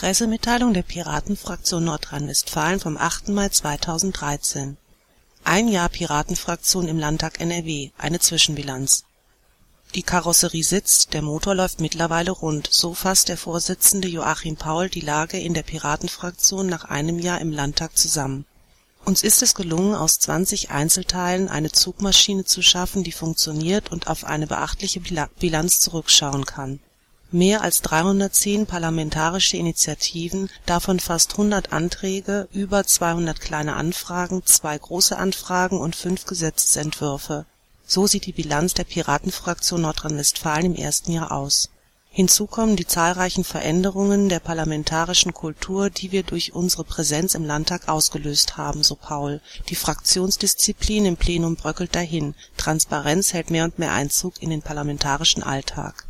Pressemitteilung der Piratenfraktion Nordrhein-Westfalen vom 8. Mai 2013 Ein Jahr Piratenfraktion im Landtag NRW – Eine Zwischenbilanz Die Karosserie sitzt, der Motor läuft mittlerweile rund, so fasst der Vorsitzende Joachim Paul die Lage in der Piratenfraktion nach einem Jahr im Landtag zusammen. Uns ist es gelungen, aus 20 Einzelteilen eine Zugmaschine zu schaffen, die funktioniert und auf eine beachtliche Bilanz zurückschauen kann Mehr als 310 parlamentarische Initiativen, davon fast 100 Anträge, über 200 Kleine Anfragen, zwei Große Anfragen und fünf Gesetzesentwürfe. So sieht die Bilanz der Piratenfraktion Nordrhein-Westfalen im ersten Jahr aus. Hinzu kommen die zahlreichen Veränderungen der parlamentarischen Kultur, die wir durch unsere Präsenz im Landtag ausgelöst haben, so Paul. Die Fraktionsdisziplin im Plenum bröckelt dahin, Transparenz hält mehr und mehr Einzug in den parlamentarischen Alltag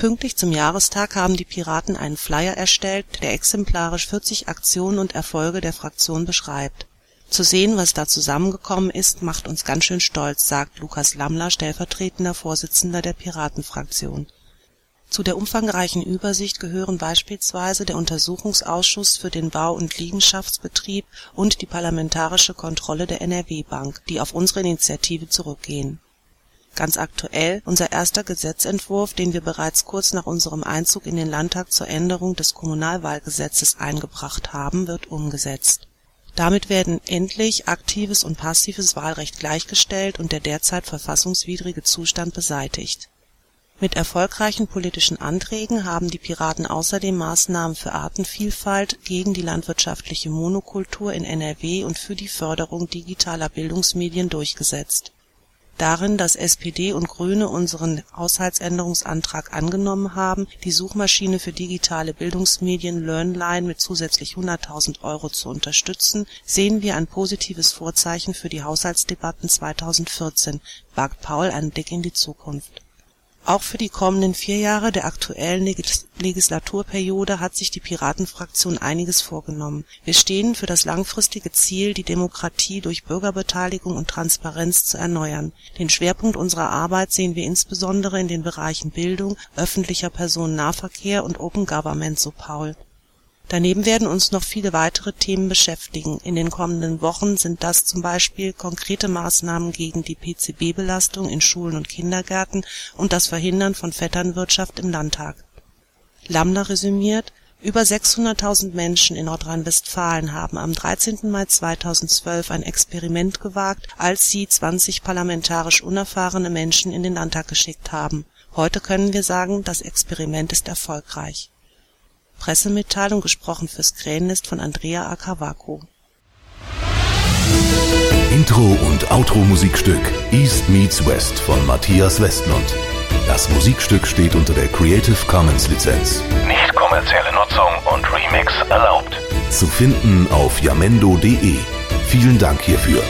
Pünktlich zum Jahrestag haben die Piraten einen Flyer erstellt, der exemplarisch 40 Aktionen und Erfolge der Fraktion beschreibt. Zu sehen, was da zusammengekommen ist, macht uns ganz schön stolz, sagt Lukas Lammler, stellvertretender Vorsitzender der Piratenfraktion. Zu der umfangreichen Übersicht gehören beispielsweise der Untersuchungsausschuss für den Bau und Liegenschaftsbetrieb und die parlamentarische Kontrolle der NRW-Bank, die auf unsere Initiative zurückgehen Ganz aktuell unser erster Gesetzentwurf, den wir bereits kurz nach unserem Einzug in den Landtag zur Änderung des Kommunalwahlgesetzes eingebracht haben, wird umgesetzt. Damit werden endlich aktives und passives Wahlrecht gleichgestellt und der derzeit verfassungswidrige Zustand beseitigt. Mit erfolgreichen politischen Anträgen haben die Piraten außerdem Maßnahmen für Artenvielfalt, gegen die landwirtschaftliche Monokultur in NRW und für die Förderung digitaler Bildungsmedien durchgesetzt darin, dass SPD und Grüne unseren Haushaltsänderungsantrag angenommen haben, die Suchmaschine für digitale Bildungsmedien LearnLine mit zusätzlich 100.000 Euro zu unterstützen, sehen wir ein positives Vorzeichen für die Haushaltsdebatten 2014, wagt Paul einen Blick in die Zukunft auch für die kommenden vier Jahre der aktuellen Legislaturperiode hat sich die Piratenfraktion einiges vorgenommen. Wir stehen für das langfristige Ziel, die Demokratie durch Bürgerbeteiligung und Transparenz zu erneuern. Den Schwerpunkt unserer Arbeit sehen wir insbesondere in den Bereichen Bildung, öffentlicher Personennahverkehr und Open Government, so Paul Daneben werden uns noch viele weitere Themen beschäftigen. In den kommenden Wochen sind das zum Beispiel konkrete Maßnahmen gegen die PCB-Belastung in Schulen und Kindergärten und das Verhindern von Vetternwirtschaft im Landtag. Lambda resümiert, über 600.000 Menschen in Nordrhein-Westfalen haben am 13. Mai 2012 ein Experiment gewagt, als sie 20 parlamentarisch unerfahrene Menschen in den Landtag geschickt haben. Heute können wir sagen, das Experiment ist erfolgreich Pressemitteilung gesprochen fürs Krähennest von Andrea Akavako. Intro und Outro-Musikstück East Meets West von Matthias Westlund. Das Musikstück steht unter der Creative Commons Lizenz. Nicht kommerzielle Nutzung und Remix erlaubt. Zu finden auf jamendo.de. Vielen Dank hierfür.